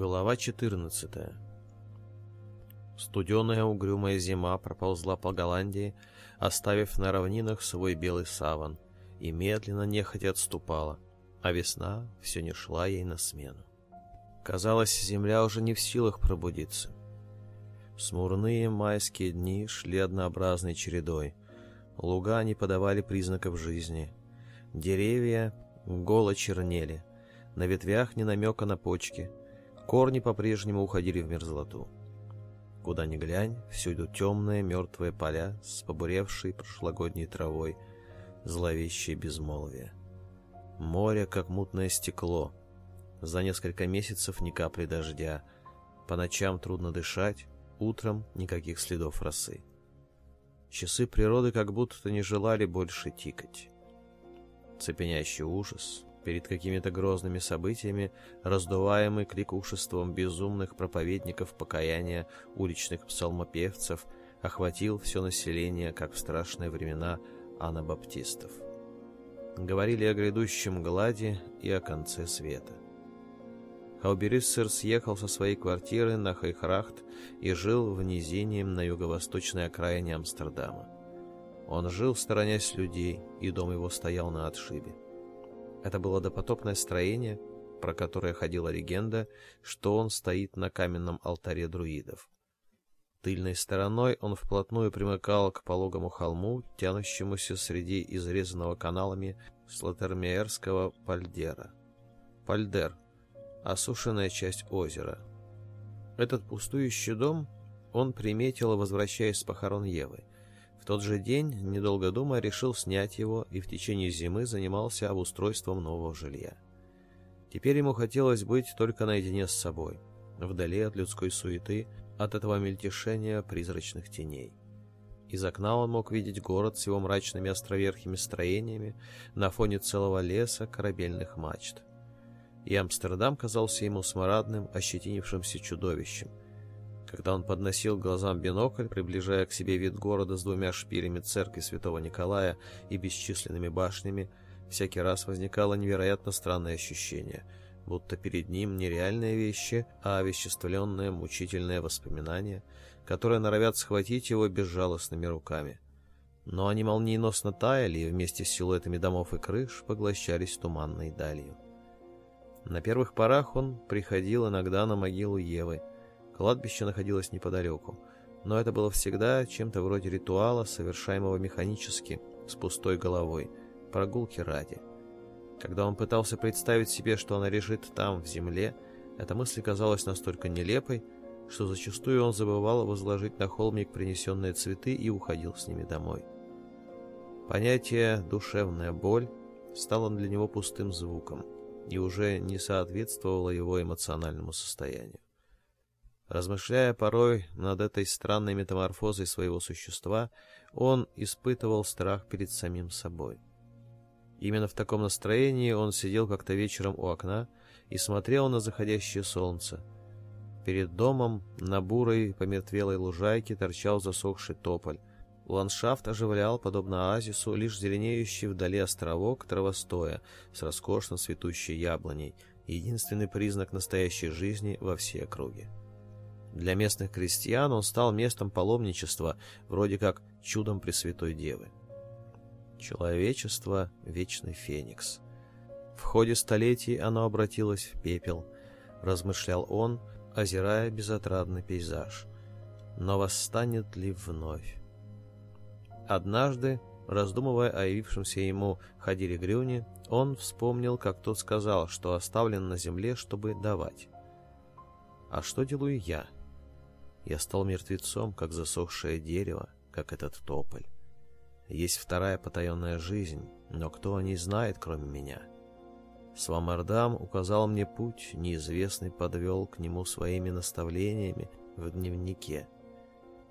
Глава 14. Студеная угрюмая зима проползла по Голландии, оставив на равнинах свой белый саван, и медленно нехотя отступала, а весна все не шла ей на смену. Казалось, земля уже не в силах пробудиться. Смурные майские дни шли однообразной чередой. Луга не подавали признаков жизни. Деревья голо чернели. На ветвях ни намека на почки — Корни по-прежнему уходили в мерзлоту. Куда ни глянь, всюду темные мертвые поля с побуревшей прошлогодней травой, зловещее безмолвие. Море, как мутное стекло. За несколько месяцев ни капли дождя. По ночам трудно дышать, утром никаких следов росы. Часы природы как будто не желали больше тикать. Цепенящий ужас, Перед какими-то грозными событиями, раздуваемый крикушеством безумных проповедников покаяния уличных псалмопевцев, охватил все население, как в страшные времена анабаптистов. Говорили о грядущем глади и о конце света. Хаубериссер съехал со своей квартиры на Хайхрахт и жил в низине на юго-восточной окраине Амстердама. Он жил, сторонясь людей, и дом его стоял на отшибе. Это было допотопное строение, про которое ходила легенда, что он стоит на каменном алтаре друидов. Тыльной стороной он вплотную примыкал к пологому холму, тянущемуся среди изрезанного каналами слатермеерского пальдера. Пальдер — осушенная часть озера. Этот пустующий дом он приметил, возвращаясь с похорон Евы — тот же день, недолго думая, решил снять его и в течение зимы занимался обустройством нового жилья. Теперь ему хотелось быть только наедине с собой, вдали от людской суеты, от этого мельтешения призрачных теней. Из окна он мог видеть город с его мрачными островерхими строениями на фоне целого леса корабельных мачт. И Амстердам казался ему смарадным, ощетинившимся чудовищем – когда он подносил глазам бинокль, приближая к себе вид города с двумя шпилями церкви святого Николая и бесчисленными башнями, всякий раз возникало невероятно странное ощущение, будто перед ним не реальные вещи, а овеществленное мучительное воспоминание, которое норовят схватить его безжалостными руками. Но они молниеносно таяли и вместе с силуэтами домов и крыш поглощались туманной далью. На первых порах он приходил иногда на могилу Евы, Кладбище находилось неподалеку, но это было всегда чем-то вроде ритуала, совершаемого механически, с пустой головой, прогулки ради. Когда он пытался представить себе, что она лежит там, в земле, эта мысль казалась настолько нелепой, что зачастую он забывал возложить на холмик принесенные цветы и уходил с ними домой. Понятие «душевная боль» стало для него пустым звуком и уже не соответствовало его эмоциональному состоянию. Размышляя порой над этой странной метаморфозой своего существа, он испытывал страх перед самим собой. Именно в таком настроении он сидел как-то вечером у окна и смотрел на заходящее солнце. Перед домом на бурой, помертвелой лужайке торчал засохший тополь. Ландшафт оживлял, подобно оазису, лишь зеленеющий вдали островок травостоя с роскошно цветущей яблоней, единственный признак настоящей жизни во всей округе. Для местных крестьян он стал местом паломничества, вроде как чудом Пресвятой Девы. Человечество — вечный феникс. В ходе столетий оно обратилось в пепел, размышлял он, озирая безотрадный пейзаж. Но восстанет ли вновь? Однажды, раздумывая о явившемся ему ходили Грюни, он вспомнил, как тот сказал, что оставлен на земле, чтобы давать. «А что делаю я?» Я стал мертвецом, как засохшее дерево, как этот тополь. Есть вторая потаенная жизнь, но кто о ней знает, кроме меня? Свамардам указал мне путь, неизвестный подвел к нему своими наставлениями в дневнике.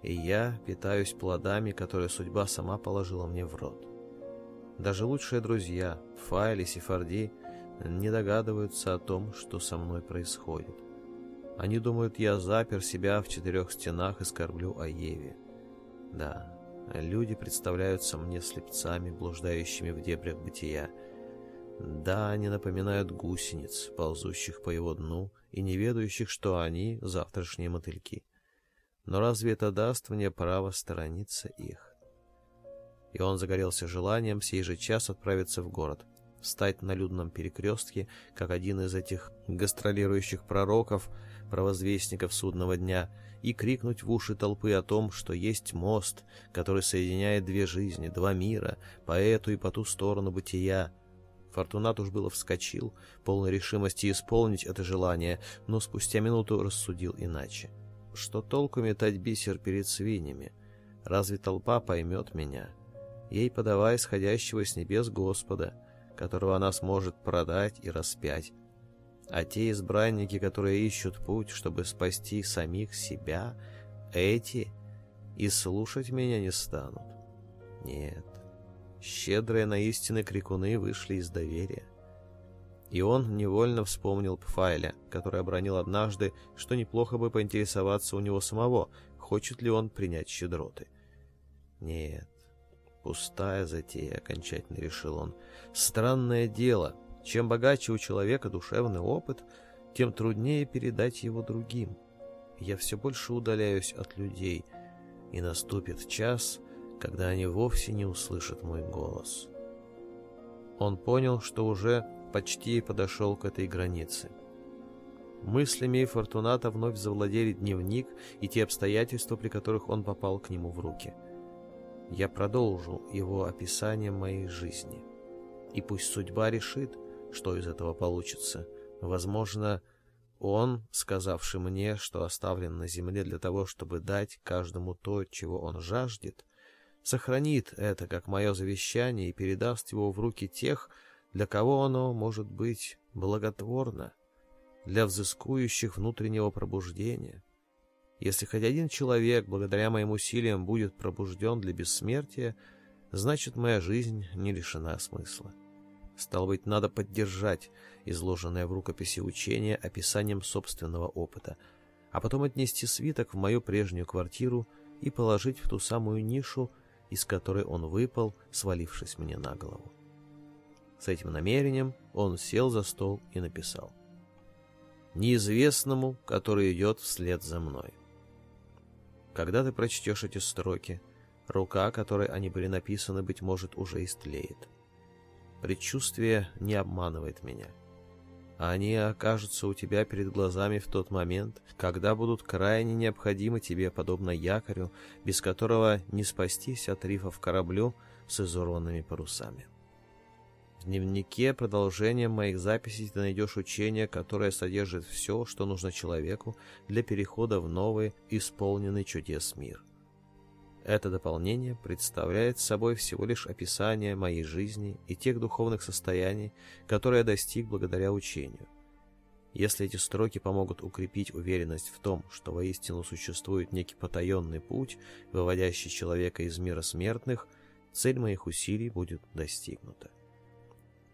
И я питаюсь плодами, которые судьба сама положила мне в рот. Даже лучшие друзья, Файли, Сефарди, не догадываются о том, что со мной происходит. Они думают, я запер себя в четырех стенах и скорблю о Еве. Да, люди представляются мне слепцами, блуждающими в дебрях бытия. Да, они напоминают гусениц, ползущих по его дну и не ведающих, что они — завтрашние мотыльки. Но разве это даст мне право сторониться их? И он загорелся желанием сей же час отправиться в город, встать на людном перекрестке, как один из этих гастролирующих пророков — провозвестников судного дня и крикнуть в уши толпы о том, что есть мост, который соединяет две жизни, два мира, по эту и по ту сторону бытия. Фортунат уж было вскочил, полной решимости исполнить это желание, но спустя минуту рассудил иначе. Что толку метать бисер перед свиньями? Разве толпа поймет меня? Ей подавай исходящего с небес Господа, которого она сможет продать и распять, а те избранники, которые ищут путь, чтобы спасти самих себя, эти и слушать меня не станут. Нет, щедрые на истины крикуны вышли из доверия. И он невольно вспомнил Пфайля, который обронил однажды, что неплохо бы поинтересоваться у него самого, хочет ли он принять щедроты. Нет, пустая затея, окончательно решил он. Странное дело — чем богаче у человека душевный опыт, тем труднее передать его другим. Я все больше удаляюсь от людей, и наступит час, когда они вовсе не услышат мой голос. Он понял, что уже почти подошел к этой границе. Мыслями Фортуната вновь завладели дневник и те обстоятельства, при которых он попал к нему в руки. Я продолжу его описание моей жизни. И пусть судьба решит, что из этого получится. Возможно, он, сказавший мне, что оставлен на земле для того, чтобы дать каждому то, чего он жаждет, сохранит это как мое завещание и передаст его в руки тех, для кого оно может быть благотворно, для взыскующих внутреннего пробуждения. Если хоть один человек, благодаря моим усилиям, будет пробужден для бессмертия, значит, моя жизнь не лишена смысла. Стало быть, надо поддержать изложенное в рукописи учение описанием собственного опыта, а потом отнести свиток в мою прежнюю квартиру и положить в ту самую нишу, из которой он выпал, свалившись мне на голову. С этим намерением он сел за стол и написал. «Неизвестному, который идет вслед за мной». Когда ты прочтешь эти строки, рука, которой они были написаны, быть может, уже истлеет. Предчувствие не обманывает меня. Они окажутся у тебя перед глазами в тот момент, когда будут крайне необходимы тебе, подобно якорю, без которого не спастись от рифов кораблю с изорванными парусами. В дневнике продолжением моих записей ты найдешь учение, которое содержит все, что нужно человеку для перехода в новый, исполненный чудес мир. Это дополнение представляет собой всего лишь описание моей жизни и тех духовных состояний, которые я достиг благодаря учению. Если эти строки помогут укрепить уверенность в том, что воистину существует некий потаенный путь, выводящий человека из мира смертных, цель моих усилий будет достигнута.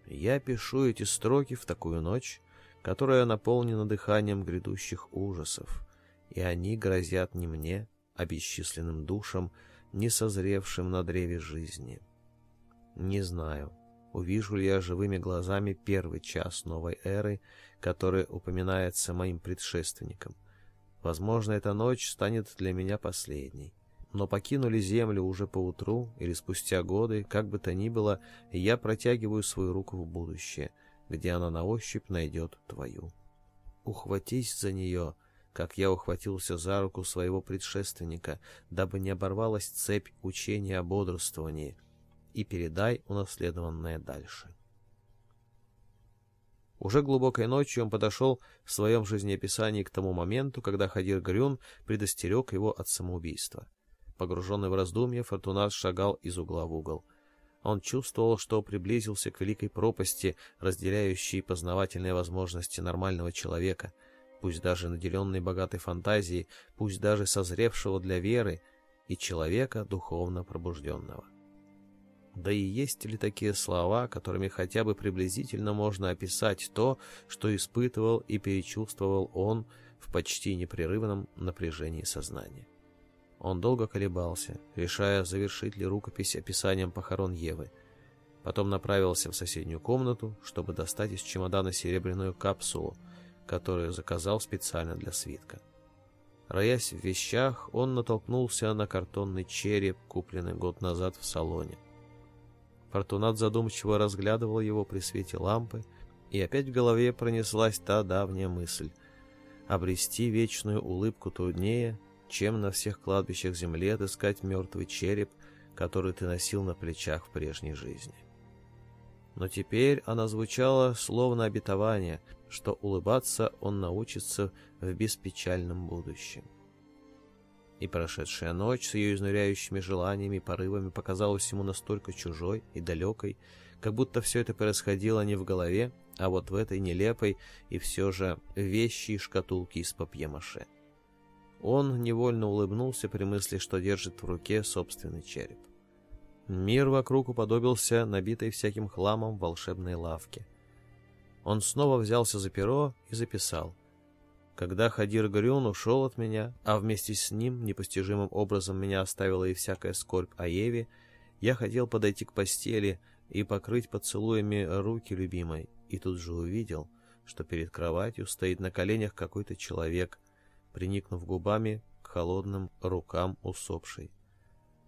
Я пишу эти строки в такую ночь, которая наполнена дыханием грядущих ужасов, и они грозят не мне, а бесчисленным душам, не созревшим на древе жизни. Не знаю, увижу ли я живыми глазами первый час новой эры, который упоминается моим предшественником. Возможно, эта ночь станет для меня последней. Но покинули землю уже поутру или спустя годы, как бы то ни было, я протягиваю свою руку в будущее, где она на ощупь найдет твою. Ухватись за нее, как я ухватился за руку своего предшественника, дабы не оборвалась цепь учения о бодрствовании, и передай унаследованное дальше. Уже глубокой ночью он подошел в своем жизнеописании к тому моменту, когда Хадир Грюн предостерег его от самоубийства. Погруженный в раздумья, Фортунат шагал из угла в угол. Он чувствовал, что приблизился к великой пропасти, разделяющей познавательные возможности нормального человека — пусть даже наделенный богатой фантазией, пусть даже созревшего для веры, и человека духовно пробужденного. Да и есть ли такие слова, которыми хотя бы приблизительно можно описать то, что испытывал и перечувствовал он в почти непрерывном напряжении сознания? Он долго колебался, решая, завершить ли рукопись описанием похорон Евы. Потом направился в соседнюю комнату, чтобы достать из чемодана серебряную капсулу — которую заказал специально для свитка. Роясь в вещах, он натолкнулся на картонный череп, купленный год назад в салоне. Фортунат задумчиво разглядывал его при свете лампы, и опять в голове пронеслась та давняя мысль — обрести вечную улыбку труднее, чем на всех кладбищах земли отыскать мертвый череп, который ты носил на плечах в прежней жизни. Но теперь она звучала словно обетование — что улыбаться он научится в беспечальном будущем. И прошедшая ночь с ее изнуряющими желаниями и порывами показалась ему настолько чужой и далекой, как будто все это происходило не в голове, а вот в этой нелепой и все же вещи и шкатулке из папье-маше. Он невольно улыбнулся при мысли, что держит в руке собственный череп. Мир вокруг уподобился набитой всяким хламом волшебной лавке. Он снова взялся за перо и записал. Когда Хадир Грюн ушел от меня, а вместе с ним непостижимым образом меня оставила и всякая скорбь о Еве, я хотел подойти к постели и покрыть поцелуями руки любимой, и тут же увидел, что перед кроватью стоит на коленях какой-то человек, приникнув губами к холодным рукам усопшей.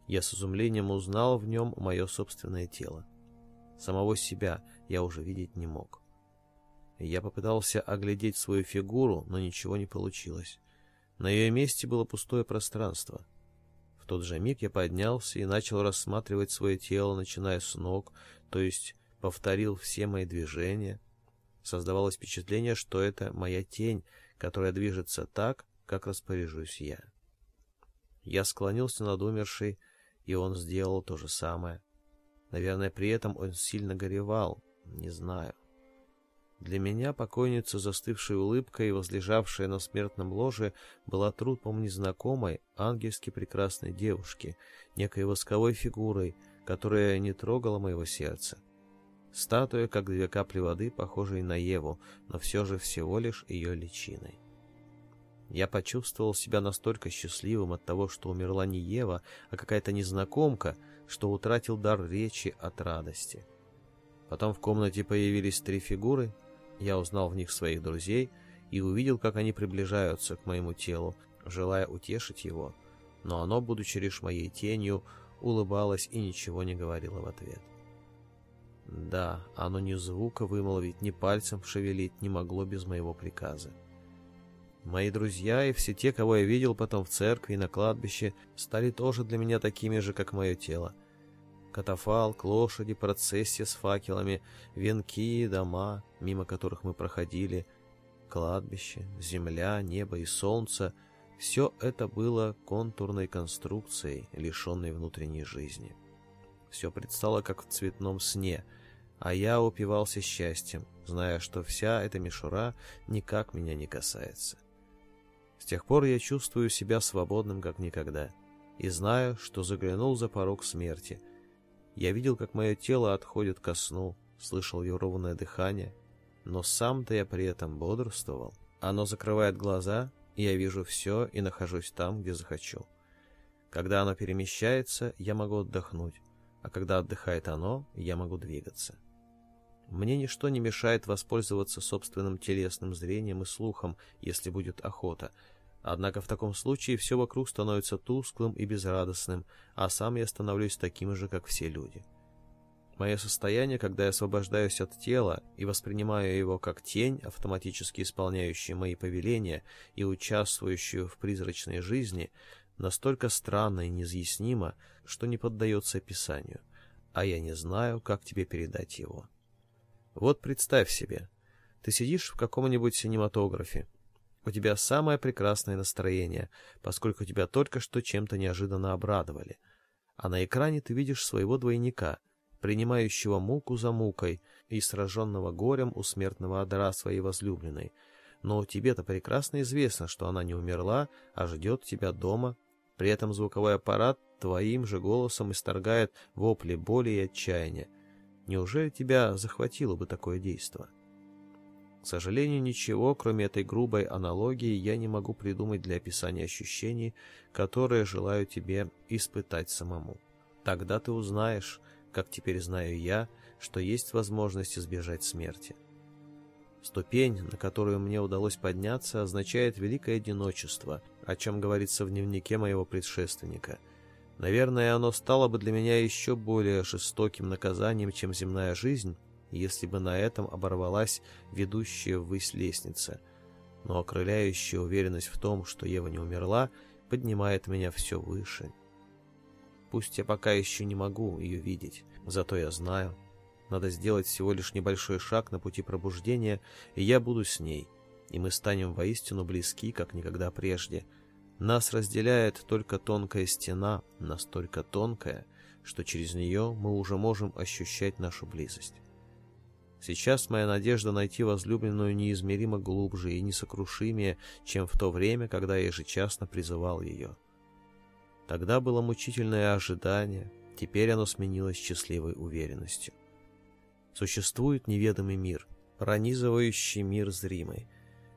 Я с изумлением узнал в нем мое собственное тело. Самого себя я уже видеть не мог. Я попытался оглядеть свою фигуру, но ничего не получилось. На ее месте было пустое пространство. В тот же миг я поднялся и начал рассматривать свое тело, начиная с ног, то есть повторил все мои движения. Создавалось впечатление, что это моя тень, которая движется так, как распоряжусь я. Я склонился над умершей, и он сделал то же самое. Наверное, при этом он сильно горевал, не знаю. Для меня покойница, застывшая улыбкой и возлежавшая на смертном ложе, была трупом незнакомой, ангельски прекрасной девушки, некой восковой фигурой, которая не трогала моего сердца. Статуя, как две капли воды, похожей на Еву, но все же всего лишь ее личиной. Я почувствовал себя настолько счастливым от того, что умерла не Ева, а какая-то незнакомка, что утратил дар речи от радости. Потом в комнате появились три фигуры, я узнал в них своих друзей и увидел, как они приближаются к моему телу, желая утешить его, но оно, будучи лишь моей тенью, улыбалось и ничего не говорило в ответ. Да, оно ни звука вымолвить, ни пальцем шевелить не могло без моего приказа. Мои друзья и все те, кого я видел потом в церкви и на кладбище, стали тоже для меня такими же, как мое тело — катафалк, лошади, процессия с факелами, венки, дома, мимо которых мы проходили, кладбище, земля, небо и солнце — все это было контурной конструкцией, лишенной внутренней жизни. Все предстало как в цветном сне, а я упивался счастьем, зная, что вся эта мишура никак меня не касается. С тех пор я чувствую себя свободным как никогда — и знаю, что заглянул за порог смерти, я видел, как мое тело отходит ко сну, слышал ее ровное дыхание, но сам-то я при этом бодрствовал. Оно закрывает глаза, и я вижу все и нахожусь там, где захочу. Когда оно перемещается, я могу отдохнуть, а когда отдыхает оно, я могу двигаться. Мне ничто не мешает воспользоваться собственным телесным зрением и слухом, если будет охота — Однако в таком случае все вокруг становится тусклым и безрадостным, а сам я становлюсь таким же, как все люди. Мое состояние, когда я освобождаюсь от тела и воспринимаю его как тень, автоматически исполняющую мои повеления и участвующую в призрачной жизни, настолько странно и неизъяснимо, что не поддается описанию, а я не знаю, как тебе передать его. Вот представь себе, ты сидишь в каком-нибудь синематографе, у тебя самое прекрасное настроение, поскольку тебя только что чем-то неожиданно обрадовали. А на экране ты видишь своего двойника, принимающего муку за мукой и сраженного горем у смертного одра своей возлюбленной. Но тебе-то прекрасно известно, что она не умерла, а ждет тебя дома. При этом звуковой аппарат твоим же голосом исторгает вопли боли и отчаяния. Неужели тебя захватило бы такое действие? К сожалению, ничего, кроме этой грубой аналогии, я не могу придумать для описания ощущений, которые желаю тебе испытать самому. Тогда ты узнаешь, как теперь знаю я, что есть возможность избежать смерти. Ступень, на которую мне удалось подняться, означает великое одиночество, о чем говорится в дневнике моего предшественника. Наверное, оно стало бы для меня еще более жестоким наказанием, чем земная жизнь, если бы на этом оборвалась ведущая ввысь лестница. Но окрыляющая уверенность в том, что Ева не умерла, поднимает меня все выше. Пусть я пока еще не могу ее видеть, зато я знаю. Надо сделать всего лишь небольшой шаг на пути пробуждения, и я буду с ней. И мы станем воистину близки, как никогда прежде. Нас разделяет только тонкая стена, настолько тонкая, что через нее мы уже можем ощущать нашу близость. Сейчас моя надежда найти возлюбленную неизмеримо глубже и несокрушимее, чем в то время, когда я ежечасно призывал ее. Тогда было мучительное ожидание, теперь оно сменилось счастливой уверенностью. Существует неведомый мир, пронизывающий мир зримый.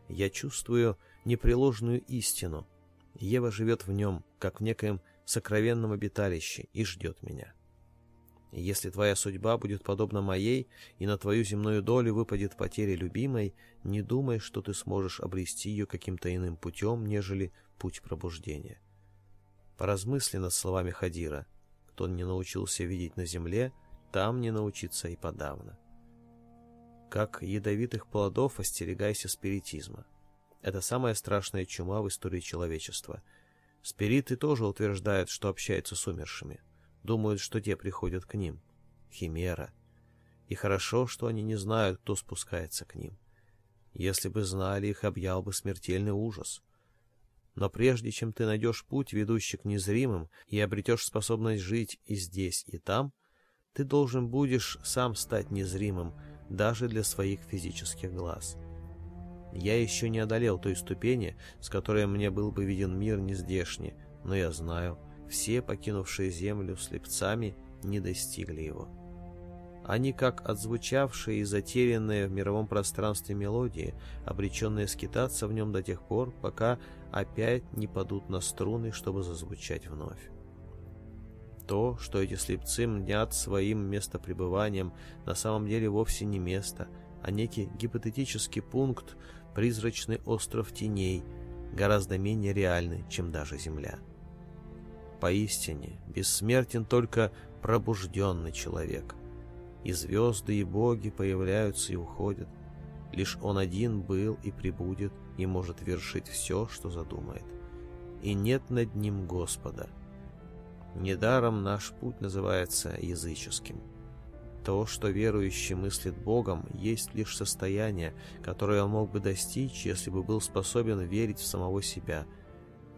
Я чувствую непреложную истину. Ева живет в нем, как в некоем сокровенном обиталище, и ждет меня. Если твоя судьба будет подобна моей, и на твою земную долю выпадет потеря любимой, не думай, что ты сможешь обрести ее каким-то иным путем, нежели путь пробуждения. Поразмысли над словами Хадира. Кто не научился видеть на земле, там не научится и подавно. Как ядовитых плодов остерегайся спиритизма. Это самая страшная чума в истории человечества. Спириты тоже утверждают, что общаются с умершими. Думают, что те приходят к ним. Химера. И хорошо, что они не знают, кто спускается к ним. Если бы знали, их объял бы смертельный ужас. Но прежде чем ты найдешь путь, ведущий к незримым, и обретешь способность жить и здесь, и там, ты должен будешь сам стать незримым, даже для своих физических глаз. Я еще не одолел той ступени, с которой мне был бы виден мир нездешний, но я знаю, все, покинувшие землю слепцами, не достигли его. Они, как отзвучавшие и затерянные в мировом пространстве мелодии, обреченные скитаться в нем до тех пор, пока опять не падут на струны, чтобы зазвучать вновь. То, что эти слепцы мнят своим местопребыванием, на самом деле вовсе не место, а некий гипотетический пункт, призрачный остров теней, гораздо менее реальный, чем даже Земля. Поистине, бессмертен только пробужденный человек. И звезды, и боги появляются и уходят. Лишь он один был и прибудет, и может вершить все, что задумает. И нет над ним Господа. Недаром наш путь называется языческим. То, что верующий мыслит Богом, есть лишь состояние, которое он мог бы достичь, если бы был способен верить в самого себя –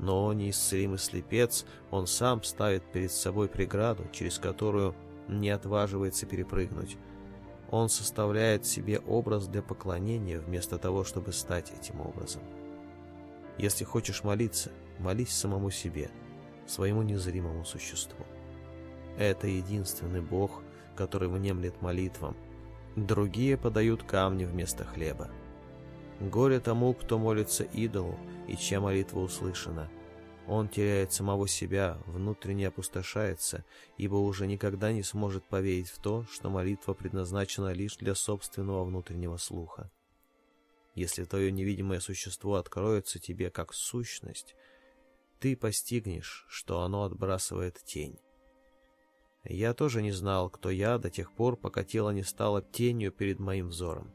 но неисцелимый слепец, он сам ставит перед собой преграду, через которую не отваживается перепрыгнуть. Он составляет себе образ для поклонения вместо того, чтобы стать этим образом. Если хочешь молиться, молись самому себе, своему незримому существу. Это единственный Бог, который внемлет молитвам. Другие подают камни вместо хлеба. Горе тому, кто молится идолу, и чья молитва услышана. Он теряет самого себя, внутренне опустошается, ибо уже никогда не сможет поверить в то, что молитва предназначена лишь для собственного внутреннего слуха. Если твое невидимое существо откроется тебе как сущность, ты постигнешь, что оно отбрасывает тень. Я тоже не знал, кто я до тех пор, пока тело не стало тенью перед моим взором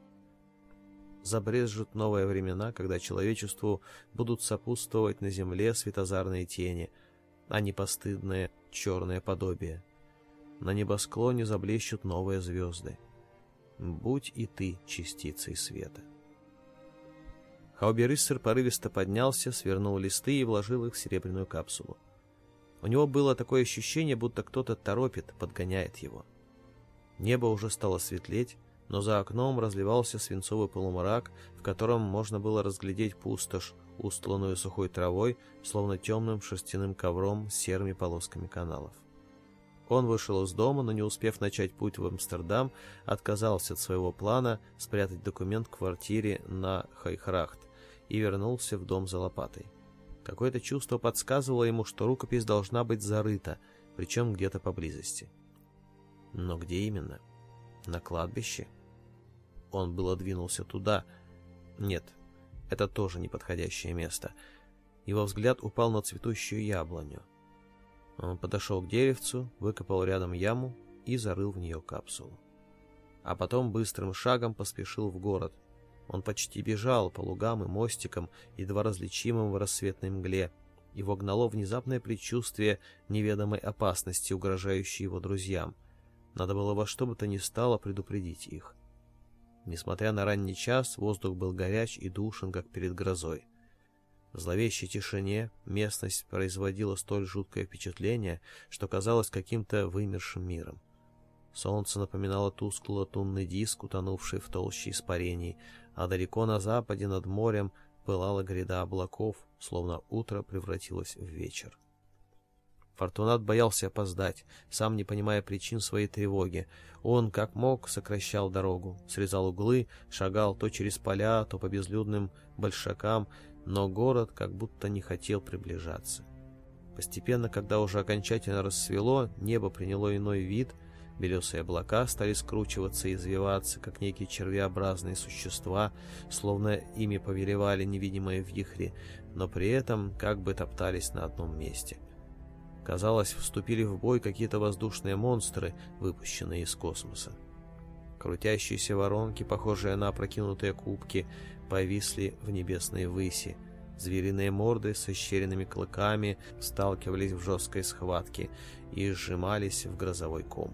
забрежут новые времена, когда человечеству будут сопутствовать на земле светозарные тени, а не постыдное черное подобие. На небосклоне заблещут новые звезды. Будь и ты частицей света. Хаубериссер порывисто поднялся, свернул листы и вложил их в серебряную капсулу. У него было такое ощущение, будто кто-то торопит, подгоняет его. Небо уже стало светлеть, но за окном разливался свинцовый полумрак, в котором можно было разглядеть пустошь, устланную сухой травой, словно темным шерстяным ковром с серыми полосками каналов. Он вышел из дома, но не успев начать путь в Амстердам, отказался от своего плана спрятать документ в квартире на Хайхрахт и вернулся в дом за лопатой. Какое-то чувство подсказывало ему, что рукопись должна быть зарыта, причем где-то поблизости. Но где именно? На кладбище? Он было двинулся туда. Нет, это тоже неподходящее место. Его взгляд упал на цветущую яблоню. Он подошел к деревцу, выкопал рядом яму и зарыл в нее капсулу. А потом быстрым шагом поспешил в город. Он почти бежал по лугам и мостикам, едва различимым в рассветной мгле. Его гнало внезапное предчувствие неведомой опасности, угрожающей его друзьям. Надо было во что бы то ни стало предупредить их. — Несмотря на ранний час, воздух был горяч и душен, как перед грозой. В зловещей тишине местность производила столь жуткое впечатление, что казалось каким-то вымершим миром. Солнце напоминало тусклый латунный диск, утонувший в толще испарений, а далеко на западе над морем пылала гряда облаков, словно утро превратилось в вечер. Фортунат боялся опоздать, сам не понимая причин своей тревоги. Он, как мог, сокращал дорогу, срезал углы, шагал то через поля, то по безлюдным большакам, но город как будто не хотел приближаться. Постепенно, когда уже окончательно рассвело, небо приняло иной вид, белесые облака стали скручиваться и извиваться, как некие червеобразные существа, словно ими повелевали невидимые вихри, но при этом как бы топтались на одном месте. Казалось, вступили в бой какие-то воздушные монстры, выпущенные из космоса. Крутящиеся воронки, похожие на опрокинутые кубки, повисли в небесной выси. Звериные морды с ощеренными клыками сталкивались в жесткой схватке и сжимались в грозовой ком.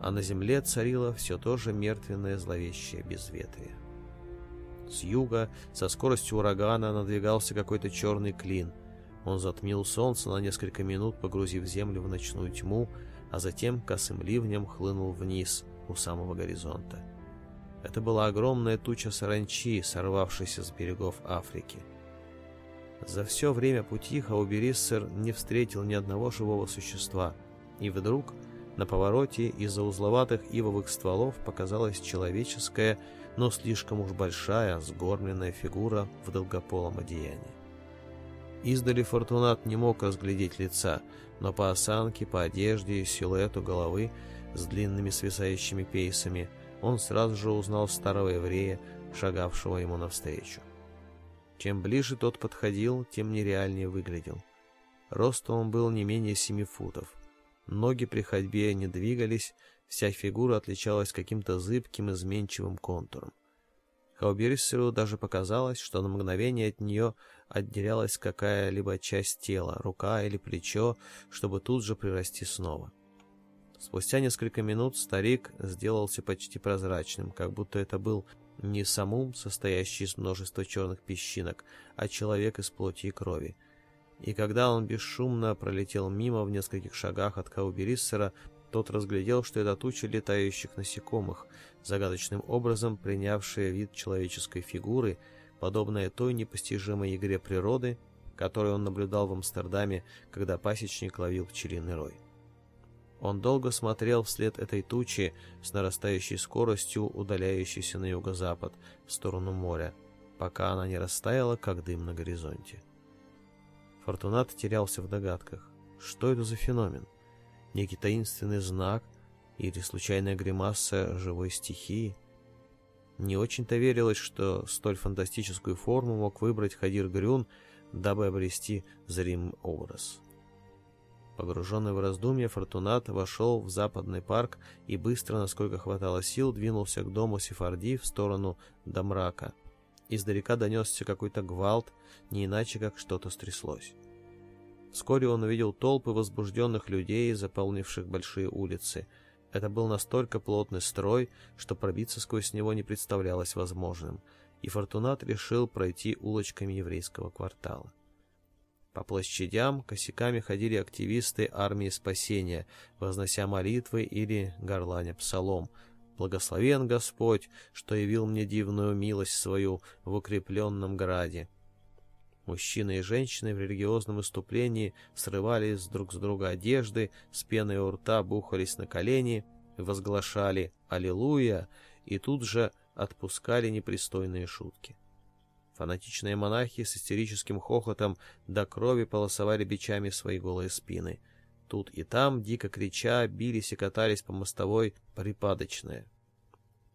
А на земле царило все то же мертвенное зловещее безветрие. С юга со скоростью урагана надвигался какой-то черный клин. Он затмил солнце на несколько минут, погрузив землю в ночную тьму, а затем косым ливнем хлынул вниз, у самого горизонта. Это была огромная туча саранчи, сорвавшаяся с берегов Африки. За все время пути Хаубериссер не встретил ни одного живого существа, и вдруг на повороте из-за узловатых ивовых стволов показалась человеческая, но слишком уж большая, сгорбленная фигура в долгополом одеянии. Издали Фортунат не мог разглядеть лица, но по осанке, по одежде и силуэту головы с длинными свисающими пейсами он сразу же узнал старого еврея, шагавшего ему навстречу. Чем ближе тот подходил, тем нереальнее выглядел. Ростом он был не менее семи футов. Ноги при ходьбе не двигались, вся фигура отличалась каким-то зыбким, изменчивым контуром. Хауберсеру даже показалось, что на мгновение от нее отделялась какая-либо часть тела, рука или плечо, чтобы тут же прирасти снова. Спустя несколько минут старик сделался почти прозрачным, как будто это был не самум, состоящий из множества черных песчинок, а человек из плоти и крови. И когда он бесшумно пролетел мимо в нескольких шагах от Каубериссера, тот разглядел, что это туча летающих насекомых, загадочным образом принявшая вид человеческой фигуры — подобное той непостижимой игре природы, которую он наблюдал в Амстердаме, когда пасечник ловил пчелиный рой. Он долго смотрел вслед этой тучи с нарастающей скоростью, удаляющейся на юго-запад, в сторону моря, пока она не растаяла, как дым на горизонте. Фортунат терялся в догадках. Что это за феномен? Некий таинственный знак или случайная гримаса живой стихии — не очень-то верилось, что столь фантастическую форму мог выбрать Хадир Грюн, дабы обрести зримый образ. Погруженный в раздумья, Фортунат вошел в западный парк и быстро, насколько хватало сил, двинулся к дому Сефарди в сторону Домрака. Издалека донесся какой-то гвалт, не иначе как что-то стряслось. Вскоре он увидел толпы возбужденных людей, заполнивших большие улицы – это был настолько плотный строй, что пробиться сквозь него не представлялось возможным, и Фортунат решил пройти улочками еврейского квартала. По площадям косяками ходили активисты армии спасения, вознося молитвы или горланя псалом. «Благословен Господь, что явил мне дивную милость свою в укрепленном граде». Мужчины и женщины в религиозном выступлении срывались друг с друга одежды, с пеной у рта бухались на колени, возглашали «Аллилуйя!» и тут же отпускали непристойные шутки. Фанатичные монахи с истерическим хохотом до крови полосовали бичами свои голые спины. Тут и там, дико крича, бились и катались по мостовой припадочные.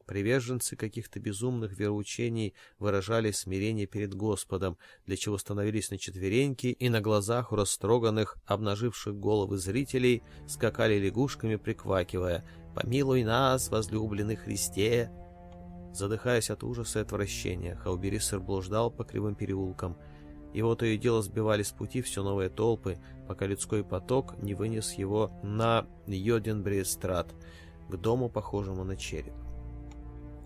Приверженцы каких-то безумных вероучений выражали смирение перед Господом, для чего становились на четвереньки и на глазах у растроганных, обнаживших головы зрителей, скакали лягушками, приквакивая «Помилуй нас, возлюбленный Христе!» Задыхаясь от ужаса и отвращения, Хауберисер блуждал по кривым переулкам. Его то и дело сбивали с пути все новые толпы, пока людской поток не вынес его на Йоденбри-эстрад, к дому, похожему на череп.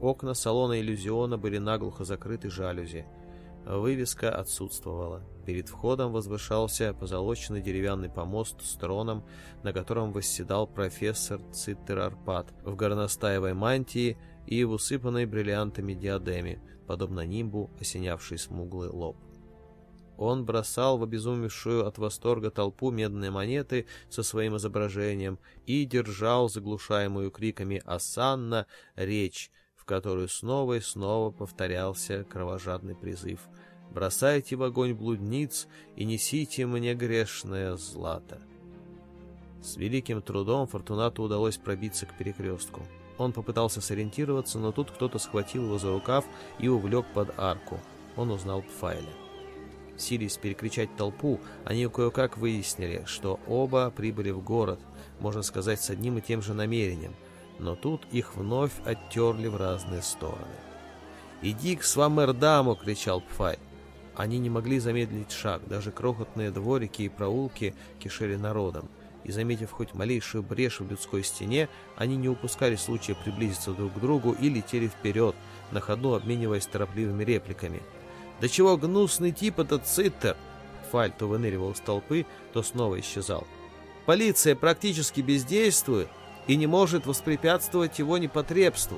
Окна салона иллюзиона были наглухо закрыты жалюзи. Вывеска отсутствовала. Перед входом возвышался позолоченный деревянный помост с троном, на котором восседал профессор Циттерарпат в горностаевой мантии и в усыпанной бриллиантами диадеме, подобно нимбу, осенявший смуглый лоб. Он бросал в обезумевшую от восторга толпу медные монеты со своим изображением и держал заглушаемую криками «Асанна!» речь, которую снова и снова повторялся кровожадный призыв «Бросайте в огонь блудниц и несите мне грешное злато». С великим трудом Фортунату удалось пробиться к перекрестку. Он попытался сориентироваться, но тут кто-то схватил его за рукав и увлек под арку. Он узнал Пфайля. Сились перекричать толпу, они кое-как выяснили, что оба прибыли в город, можно сказать, с одним и тем же намерением – но тут их вновь оттерли в разные стороны. «Иди к Свамердаму!» — кричал Пфай. Они не могли замедлить шаг, даже крохотные дворики и проулки кишели народом. И, заметив хоть малейшую брешь в людской стене, они не упускали случая приблизиться друг к другу и летели вперед, на ходу обмениваясь торопливыми репликами. «Да чего гнусный тип этот Циттер!» Фаль то выныривал с толпы, то снова исчезал. «Полиция практически бездействует!» и не может воспрепятствовать его непотребству.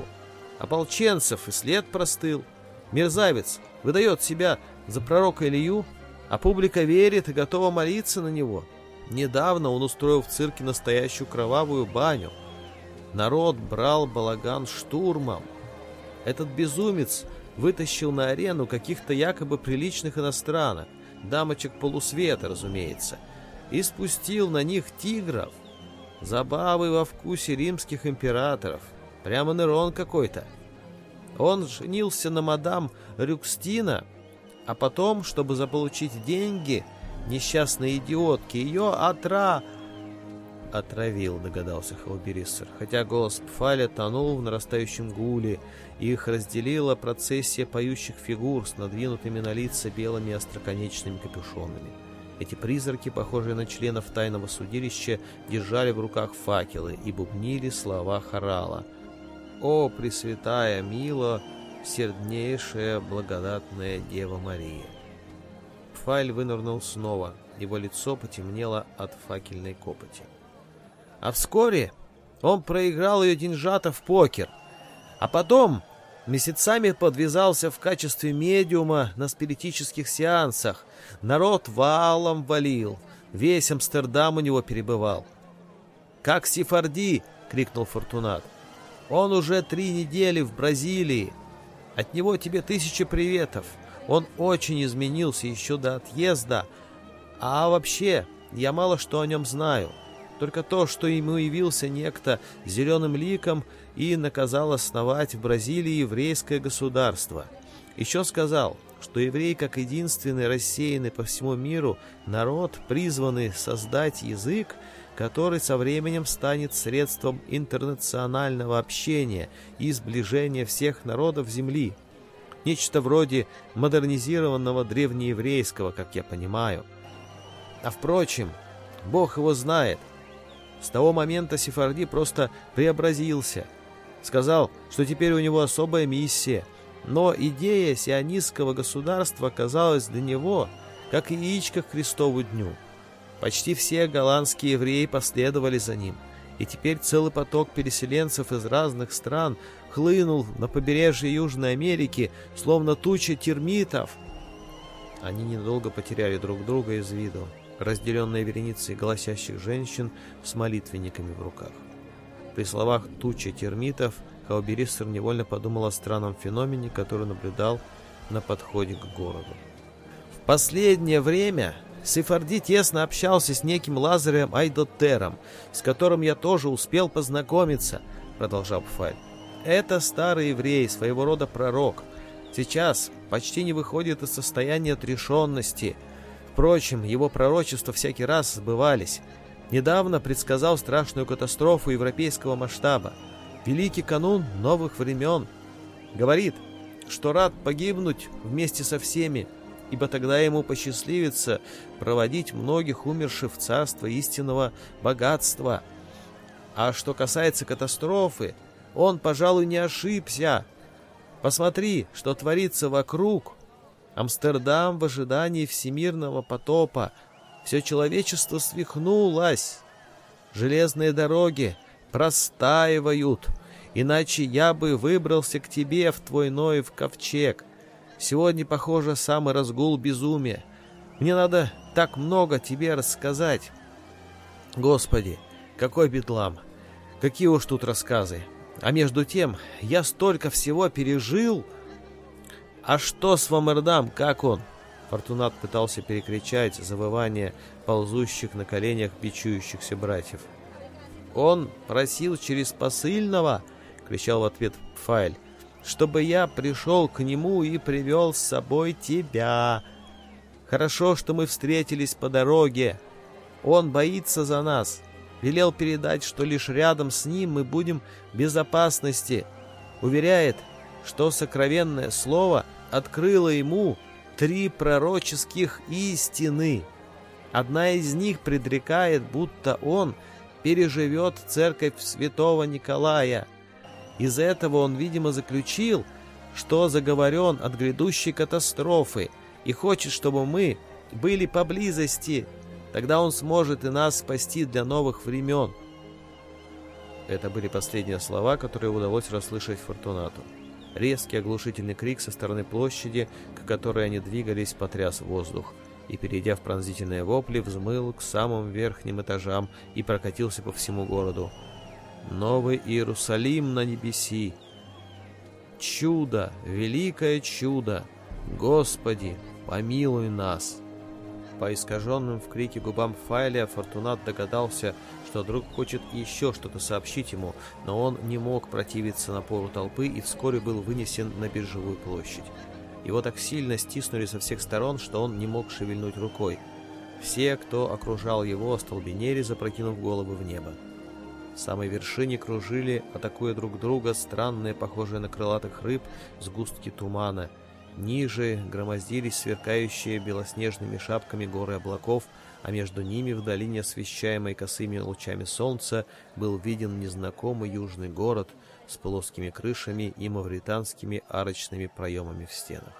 Ополченцев и след простыл. Мерзавец выдает себя за пророка Илью, а публика верит и готова молиться на него. Недавно он устроил в цирке настоящую кровавую баню. Народ брал балаган штурмом. Этот безумец вытащил на арену каких-то якобы приличных иностранок, дамочек полусвета, разумеется, и спустил на них тигров. Забавы во вкусе римских императоров. Прямо Нерон какой-то. Он женился на мадам Рюкстина, а потом, чтобы заполучить деньги, несчастные идиотки ее отра... Отравил, догадался Хаубериссер, хотя голос Пфаля тонул в нарастающем гуле, и их разделила процессия поющих фигур с надвинутыми на лица белыми остроконечными капюшонами. Эти призраки, похожие на членов тайного судилища, держали в руках факелы и бубнили слова хорала. «О, Пресвятая Мила, серднейшая благодатная Дева Мария!» Пфайль вынырнул снова, его лицо потемнело от факельной копоти. А вскоре он проиграл ее деньжата в покер. А потом Месяцами подвязался в качестве медиума на спиритических сеансах. Народ валом валил. Весь Амстердам у него перебывал. «Как Сефарди!» — крикнул Фортунат. «Он уже три недели в Бразилии. От него тебе тысячи приветов. Он очень изменился еще до отъезда. А вообще, я мало что о нем знаю. Только то, что ему явился некто зеленым ликом — и наказал основать в Бразилии еврейское государство. Еще сказал, что евреи как единственный рассеянный по всему миру народ призваны создать язык, который со временем станет средством интернационального общения и сближения всех народов Земли. Нечто вроде модернизированного древнееврейского, как я понимаю. А впрочем, Бог его знает. С того момента Сефарди просто преобразился – Сказал, что теперь у него особая миссия. Но идея сионистского государства казалась для него, как яичко к Христову дню. Почти все голландские евреи последовали за ним, и теперь целый поток переселенцев из разных стран хлынул на побережье Южной Америки, словно туча термитов. Они недолго потеряли друг друга из виду, разделенные вереницей голосящих женщин с молитвенниками в руках. При словах туча термитов» Хауберистер невольно подумал о странном феномене, который наблюдал на подходе к городу. В последнее время Сефарди тесно общался с неким Лазарем Айдотером, с которым я тоже успел познакомиться, продолжал Пфайль. Это старый еврей, своего рода пророк. Сейчас почти не выходит из состояния отрешенности. Впрочем, его пророчества всякий раз сбывались недавно предсказал страшную катастрофу европейского масштаба, великий канун новых времен. Говорит, что рад погибнуть вместе со всеми, ибо тогда ему посчастливится проводить многих умерших в царство истинного богатства. А что касается катастрофы, он, пожалуй, не ошибся. Посмотри, что творится вокруг. Амстердам в ожидании всемирного потопа – все человечество свихнулось. Железные дороги простаивают, иначе я бы выбрался к тебе в твой Ноев ковчег. Сегодня, похоже, самый разгул безумия. Мне надо так много тебе рассказать. Господи, какой бедлам! Какие уж тут рассказы! А между тем, я столько всего пережил... А что с Вамердам, как он? Фортунат пытался перекричать завывание ползущих на коленях бичующихся братьев. «Он просил через посыльного!» — кричал в ответ Файль. «Чтобы я пришел к нему и привел с собой тебя!» «Хорошо, что мы встретились по дороге! Он боится за нас!» Велел передать, что лишь рядом с ним мы будем в безопасности. Уверяет, что сокровенное слово открыло ему три пророческих истины. Одна из них предрекает, будто он переживет церковь святого Николая. Из этого он, видимо, заключил, что заговорен от грядущей катастрофы и хочет, чтобы мы были поблизости. Тогда он сможет и нас спасти для новых времен. Это были последние слова, которые удалось расслышать Фортунату. Резкий оглушительный крик со стороны площади, к которой они двигались, потряс воздух и, перейдя в пронзительные вопли, взмыл к самым верхним этажам и прокатился по всему городу. «Новый Иерусалим на небеси!» «Чудо! Великое чудо! Господи, помилуй нас!» По искаженным в крике губам Файлия Фортунат догадался, что друг хочет еще что-то сообщить ему, но он не мог противиться напору толпы и вскоре был вынесен на биржевую площадь. Его так сильно стиснули со всех сторон, что он не мог шевельнуть рукой. Все, кто окружал его, остолбенели, запрокинув головы в небо. В самой вершине кружили, атакуя друг друга, странные, похожие на крылатых рыб, сгустки тумана — Ниже громоздились сверкающие белоснежными шапками горы облаков, а между ними в долине, освещаемой косыми лучами солнца, был виден незнакомый южный город с плоскими крышами и мавританскими арочными проемами в стенах.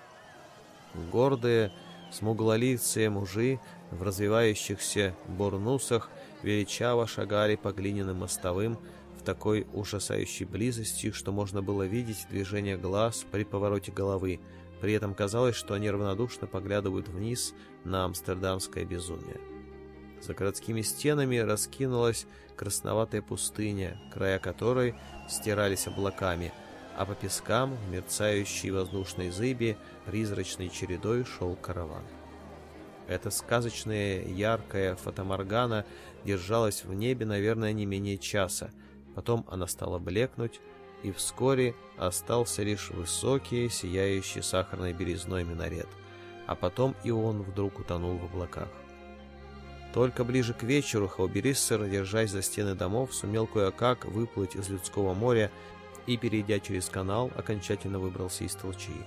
Гордые, смуглолицые мужи в развивающихся бурнусах величаво шагали по глиняным мостовым, в такой ужасающей близости, что можно было видеть движение глаз при повороте головы, при этом казалось, что они равнодушно поглядывают вниз на амстердамское безумие. За городскими стенами раскинулась красноватая пустыня, края которой стирались облаками, а по пескам, в мерцающей воздушной зыби, призрачной чередой шел караван. Эта сказочная яркая фотоморгана держалась в небе, наверное, не менее часа. Потом она стала блекнуть, и вскоре остался лишь высокий, сияющий сахарной березной минарет, а потом и он вдруг утонул в облаках. Только ближе к вечеру Хаубериссер, держась за стены домов, сумел кое-как выплыть из людского моря и, перейдя через канал, окончательно выбрался из толчии.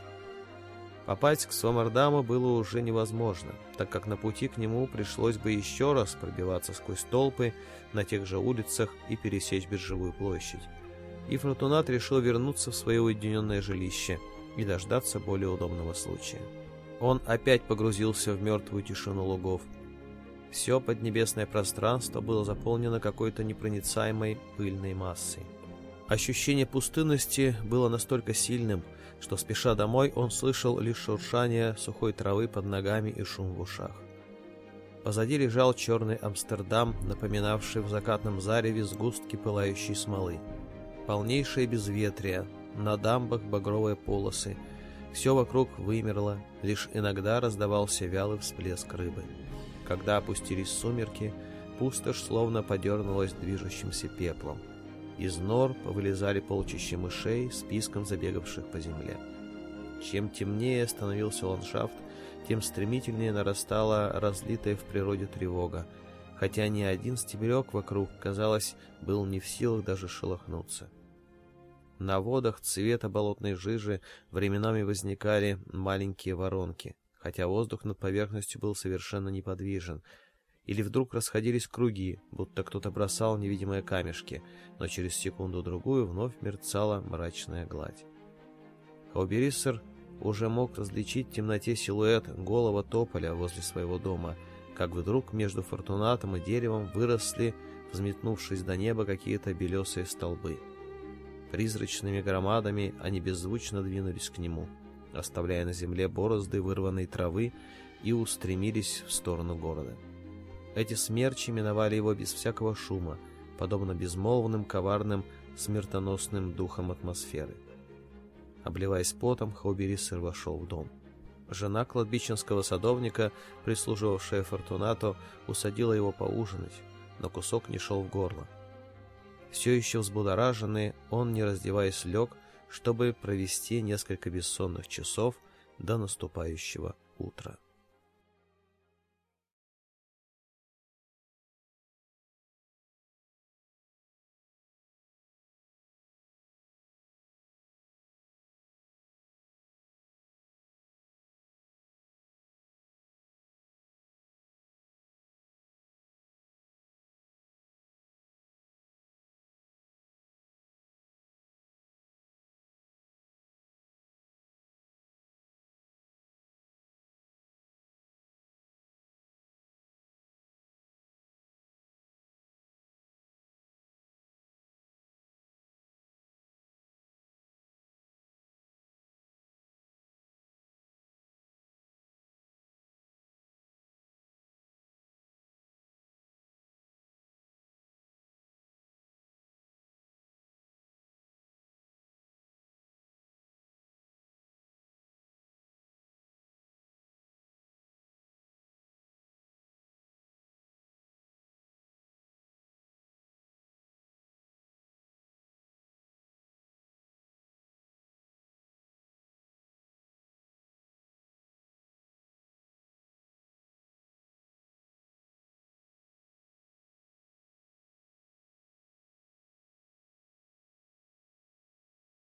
Попасть к Сомардаму было уже невозможно, так как на пути к нему пришлось бы еще раз пробиваться сквозь толпы на тех же улицах и пересечь Биржевую площадь и Фортунат решил вернуться в свое уединенное жилище и дождаться более удобного случая. Он опять погрузился в мертвую тишину лугов. Все поднебесное пространство было заполнено какой-то непроницаемой пыльной массой. Ощущение пустынности было настолько сильным, что, спеша домой, он слышал лишь шуршание сухой травы под ногами и шум в ушах. Позади лежал черный Амстердам, напоминавший в закатном зареве сгустки пылающей смолы. Полнейшее безветрие, на дамбах багровые полосы. Все вокруг вымерло, лишь иногда раздавался вялый всплеск рыбы. Когда опустились сумерки, пустошь словно подернулась движущимся пеплом. Из нор вылезали полчища мышей, списком забегавших по земле. Чем темнее становился ландшафт, тем стремительнее нарастала разлитая в природе тревога, хотя ни один стебелек вокруг, казалось, был не в силах даже шелохнуться. На водах цвета болотной жижи временами возникали маленькие воронки, хотя воздух над поверхностью был совершенно неподвижен. Или вдруг расходились круги, будто кто-то бросал невидимые камешки, но через секунду-другую вновь мерцала мрачная гладь. Хаубериссер уже мог различить в темноте силуэт голого тополя возле своего дома, как вдруг между Фортунатом и деревом выросли, взметнувшись до неба, какие-то белесые столбы — Призрачными громадами они беззвучно двинулись к нему, оставляя на земле борозды вырванной травы и устремились в сторону города. Эти смерчи миновали его без всякого шума, подобно безмолвным, коварным, смертоносным духам атмосферы. Обливаясь потом, Хауберисер вошел в дом. Жена кладбищенского садовника, прислуживавшая Фортунато, усадила его поужинать, но кусок не шел в горло. Все еще взбудораженный, он, не раздеваясь, лег, чтобы провести несколько бессонных часов до наступающего утра.